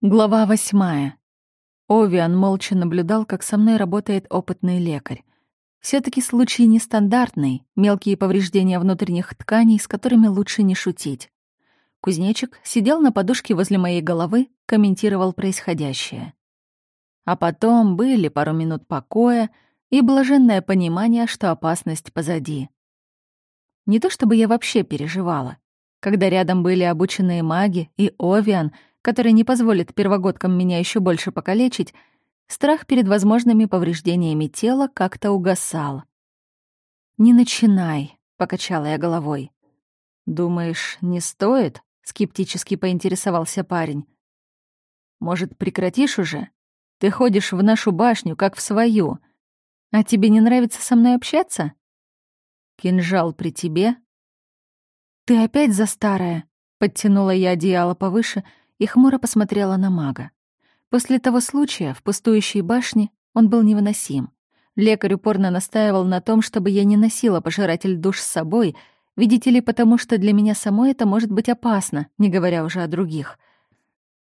Глава восьмая. Овиан молча наблюдал, как со мной работает опытный лекарь. все таки случай нестандартный, мелкие повреждения внутренних тканей, с которыми лучше не шутить. Кузнечик сидел на подушке возле моей головы, комментировал происходящее. А потом были пару минут покоя и блаженное понимание, что опасность позади. Не то чтобы я вообще переживала. Когда рядом были обученные маги и Овиан — который не позволит первогодкам меня еще больше покалечить, страх перед возможными повреждениями тела как-то угасал. «Не начинай», — покачала я головой. «Думаешь, не стоит?» — скептически поинтересовался парень. «Может, прекратишь уже? Ты ходишь в нашу башню, как в свою. А тебе не нравится со мной общаться?» «Кинжал при тебе?» «Ты опять за старое?» — подтянула я одеяло повыше — и хмуро посмотрела на мага. После того случая в пустующей башне он был невыносим. Лекарь упорно настаивал на том, чтобы я не носила пожиратель душ с собой, видите ли, потому что для меня самой это может быть опасно, не говоря уже о других.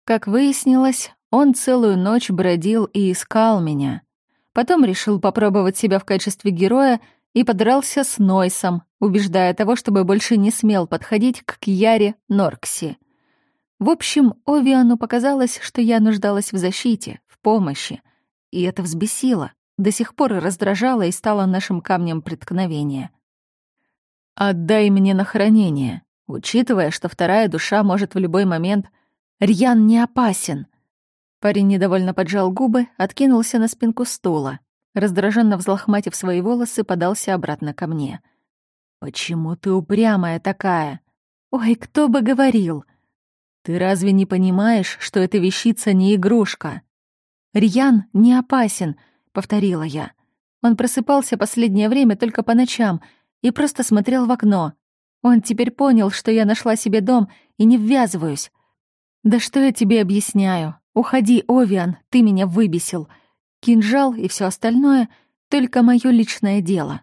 Как выяснилось, он целую ночь бродил и искал меня. Потом решил попробовать себя в качестве героя и подрался с Нойсом, убеждая того, чтобы больше не смел подходить к Кьяре Норкси. В общем, Овиану показалось, что я нуждалась в защите, в помощи. И это взбесило, до сих пор раздражало и стало нашим камнем преткновения. «Отдай мне на хранение», учитывая, что вторая душа может в любой момент... Рьян не опасен. Парень недовольно поджал губы, откинулся на спинку стула. Раздраженно взлохматив свои волосы, подался обратно ко мне. «Почему ты упрямая такая?» «Ой, кто бы говорил!» «Ты разве не понимаешь, что эта вещица не игрушка?» «Рьян не опасен», — повторила я. Он просыпался последнее время только по ночам и просто смотрел в окно. Он теперь понял, что я нашла себе дом и не ввязываюсь. «Да что я тебе объясняю? Уходи, Овиан, ты меня выбесил. Кинжал и все остальное — только мое личное дело».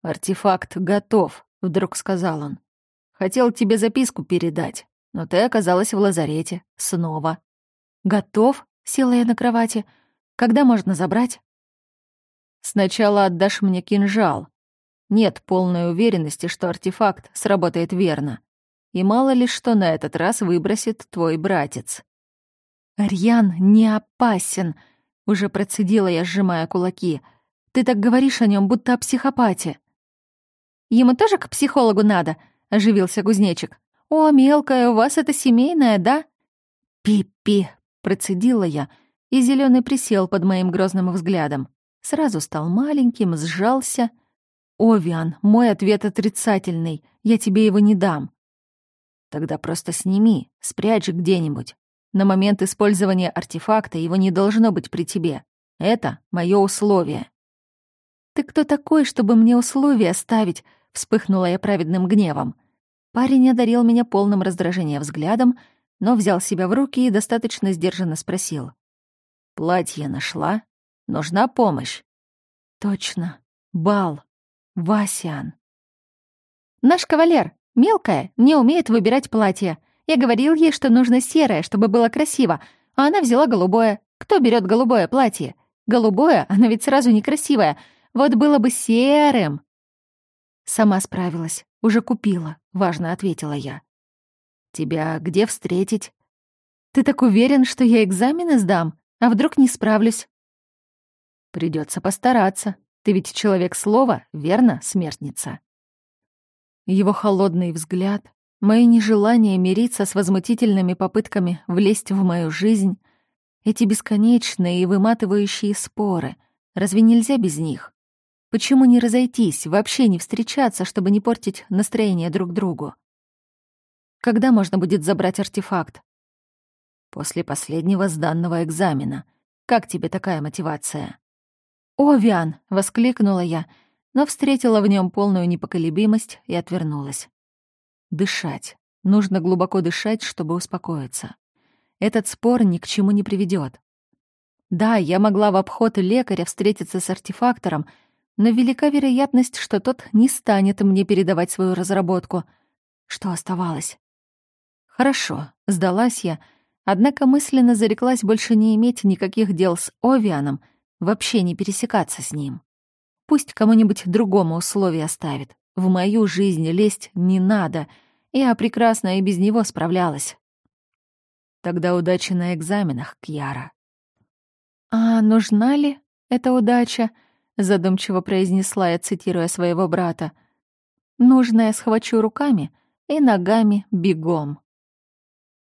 «Артефакт готов», — вдруг сказал он. «Хотел тебе записку передать но ты оказалась в лазарете. Снова. Готов? Села я на кровати. Когда можно забрать? Сначала отдашь мне кинжал. Нет полной уверенности, что артефакт сработает верно. И мало ли что на этот раз выбросит твой братец. «Рьян не опасен», — уже процедила я, сжимая кулаки. «Ты так говоришь о нем, будто о психопате». «Ему тоже к психологу надо?» — оживился кузнечик. «О, мелкая, у вас это семейное, да?» «Пи-пи», — процедила я, и зеленый присел под моим грозным взглядом. Сразу стал маленьким, сжался. «Овиан, мой ответ отрицательный, я тебе его не дам». «Тогда просто сними, спрячь где-нибудь. На момент использования артефакта его не должно быть при тебе. Это мое условие». «Ты кто такой, чтобы мне условия ставить?» — вспыхнула я праведным гневом. Парень одарил меня полным раздражения взглядом, но взял себя в руки и достаточно сдержанно спросил. «Платье нашла? Нужна помощь?» «Точно. Бал. Васян». «Наш кавалер, мелкая, не умеет выбирать платье. Я говорил ей, что нужно серое, чтобы было красиво, а она взяла голубое. Кто берет голубое платье? Голубое, оно ведь сразу некрасивое. Вот было бы серым». Сама справилась. Уже купила, важно ответила я. Тебя где встретить? Ты так уверен, что я экзамены сдам, а вдруг не справлюсь? Придется постараться. Ты ведь человек слова, верно, смертница? Его холодный взгляд, мои нежелания мириться с возмутительными попытками влезть в мою жизнь, эти бесконечные и выматывающие споры. Разве нельзя без них? Почему не разойтись, вообще не встречаться, чтобы не портить настроение друг другу? Когда можно будет забрать артефакт? После последнего сданного экзамена. Как тебе такая мотивация? «Овиан!» — воскликнула я, но встретила в нем полную непоколебимость и отвернулась. Дышать. Нужно глубоко дышать, чтобы успокоиться. Этот спор ни к чему не приведет. Да, я могла в обход лекаря встретиться с артефактором — но велика вероятность, что тот не станет мне передавать свою разработку. Что оставалось? Хорошо, сдалась я, Однако мысленно зареклась больше не иметь никаких дел с Овианом, вообще не пересекаться с ним. Пусть кому-нибудь другому условия оставит. В мою жизнь лезть не надо. Я прекрасно и без него справлялась. Тогда удачи на экзаменах, Кьяра. «А нужна ли эта удача?» — задумчиво произнесла я, цитируя своего брата. «Нужное схвачу руками и ногами бегом».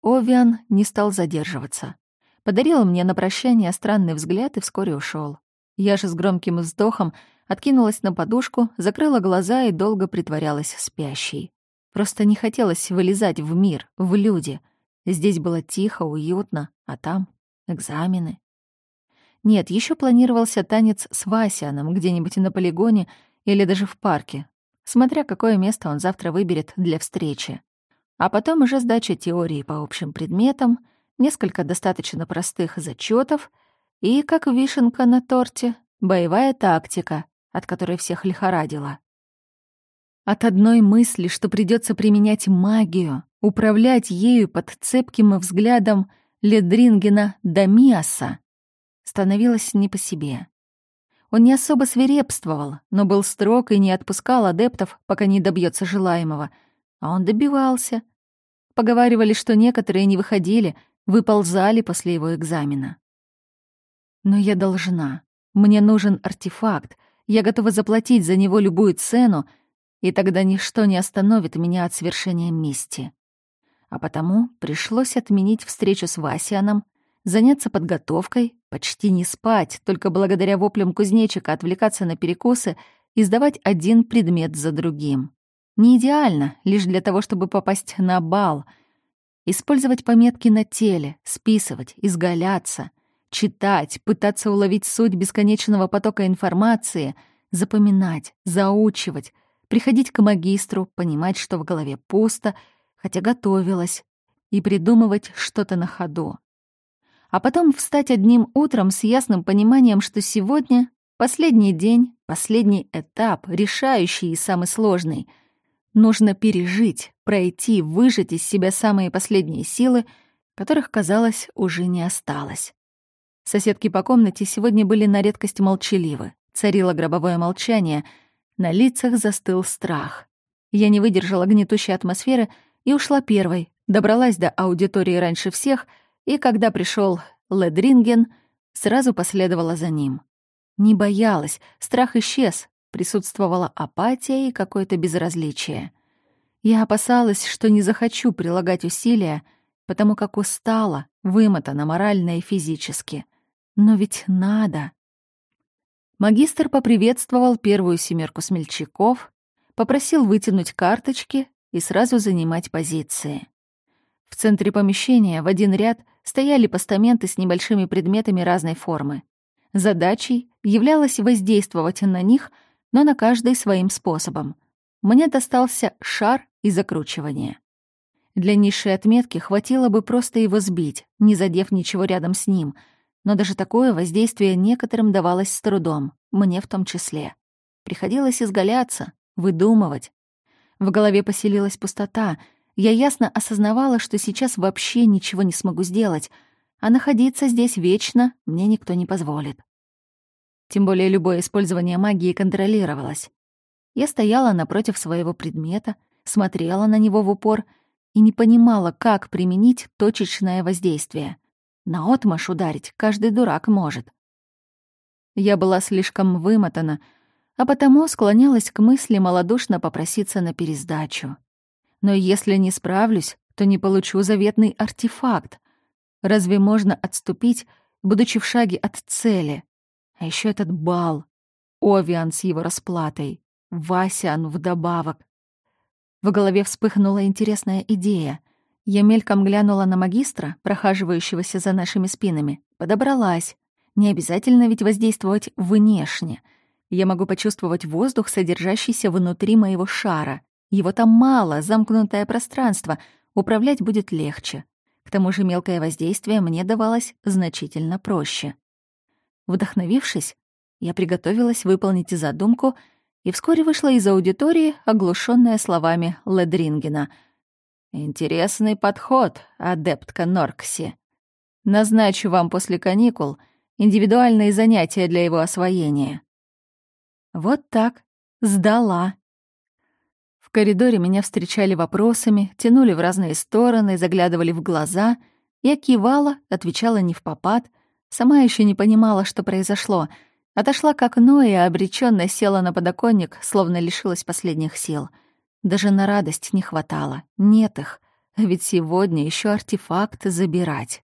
Овиан не стал задерживаться. Подарил мне на прощание странный взгляд и вскоре ушел. Я же с громким вздохом откинулась на подушку, закрыла глаза и долго притворялась спящей. Просто не хотелось вылезать в мир, в люди. Здесь было тихо, уютно, а там — экзамены. Нет, еще планировался танец с Васяном где-нибудь на полигоне или даже в парке, смотря какое место он завтра выберет для встречи. А потом уже сдача теории по общим предметам, несколько достаточно простых зачетов и, как вишенка на торте, боевая тактика, от которой всех лихорадило. От одной мысли, что придется применять магию, управлять ею под цепким взглядом Ледрингена Дамиаса, становилось не по себе. Он не особо свирепствовал, но был строг и не отпускал адептов, пока не добьется желаемого. А он добивался, Поговаривали, что некоторые не выходили, выползали после его экзамена. Но я должна. Мне нужен артефакт. Я готова заплатить за него любую цену, и тогда ничто не остановит меня от свершения мести. А потому пришлось отменить встречу с Васианом, заняться подготовкой, почти не спать, только благодаря воплям кузнечика отвлекаться на перекусы и сдавать один предмет за другим. Не идеально, лишь для того, чтобы попасть на бал. Использовать пометки на теле, списывать, изгаляться, читать, пытаться уловить суть бесконечного потока информации, запоминать, заучивать, приходить к магистру, понимать, что в голове пусто, хотя готовилась, и придумывать что-то на ходу. А потом встать одним утром с ясным пониманием, что сегодня последний день, последний этап, решающий и самый сложный — Нужно пережить, пройти, выжать из себя самые последние силы, которых, казалось, уже не осталось. Соседки по комнате сегодня были на редкость молчаливы. Царило гробовое молчание. На лицах застыл страх. Я не выдержала гнетущей атмосферы и ушла первой, добралась до аудитории раньше всех, и когда пришел Ледринген, сразу последовала за ним. Не боялась, страх исчез, Присутствовала апатия и какое-то безразличие. Я опасалась, что не захочу прилагать усилия, потому как устала, вымотана морально и физически. Но ведь надо. Магистр поприветствовал первую семерку смельчаков, попросил вытянуть карточки и сразу занимать позиции. В центре помещения в один ряд стояли постаменты с небольшими предметами разной формы. Задачей являлось воздействовать на них — но на каждый своим способом. Мне достался шар и закручивание. Для низшей отметки хватило бы просто его сбить, не задев ничего рядом с ним, но даже такое воздействие некоторым давалось с трудом, мне в том числе. Приходилось изгаляться, выдумывать. В голове поселилась пустота. Я ясно осознавала, что сейчас вообще ничего не смогу сделать, а находиться здесь вечно мне никто не позволит. Тем более любое использование магии контролировалось. Я стояла напротив своего предмета, смотрела на него в упор и не понимала, как применить точечное воздействие. Наотмашь ударить каждый дурак может. Я была слишком вымотана, а потому склонялась к мысли малодушно попроситься на пересдачу. Но если не справлюсь, то не получу заветный артефакт. Разве можно отступить, будучи в шаге от цели? А еще этот бал. Овиан с его расплатой. Васян вдобавок. В голове вспыхнула интересная идея. Я мельком глянула на магистра, прохаживающегося за нашими спинами. Подобралась. Не обязательно ведь воздействовать внешне. Я могу почувствовать воздух, содержащийся внутри моего шара. Его там мало, замкнутое пространство. Управлять будет легче. К тому же мелкое воздействие мне давалось значительно проще. Вдохновившись, я приготовилась выполнить задумку и вскоре вышла из аудитории, оглушенная словами Ледрингена. «Интересный подход, адептка Норкси», Назначу вам после каникул индивидуальные занятия для его освоения». Вот так. Сдала. В коридоре меня встречали вопросами, тянули в разные стороны, заглядывали в глаза. Я кивала, отвечала не в попад. Сама еще не понимала, что произошло. Отошла к окну и обреченно села на подоконник, словно лишилась последних сил. Даже на радость не хватало. Нет их. Ведь сегодня еще артефакт забирать.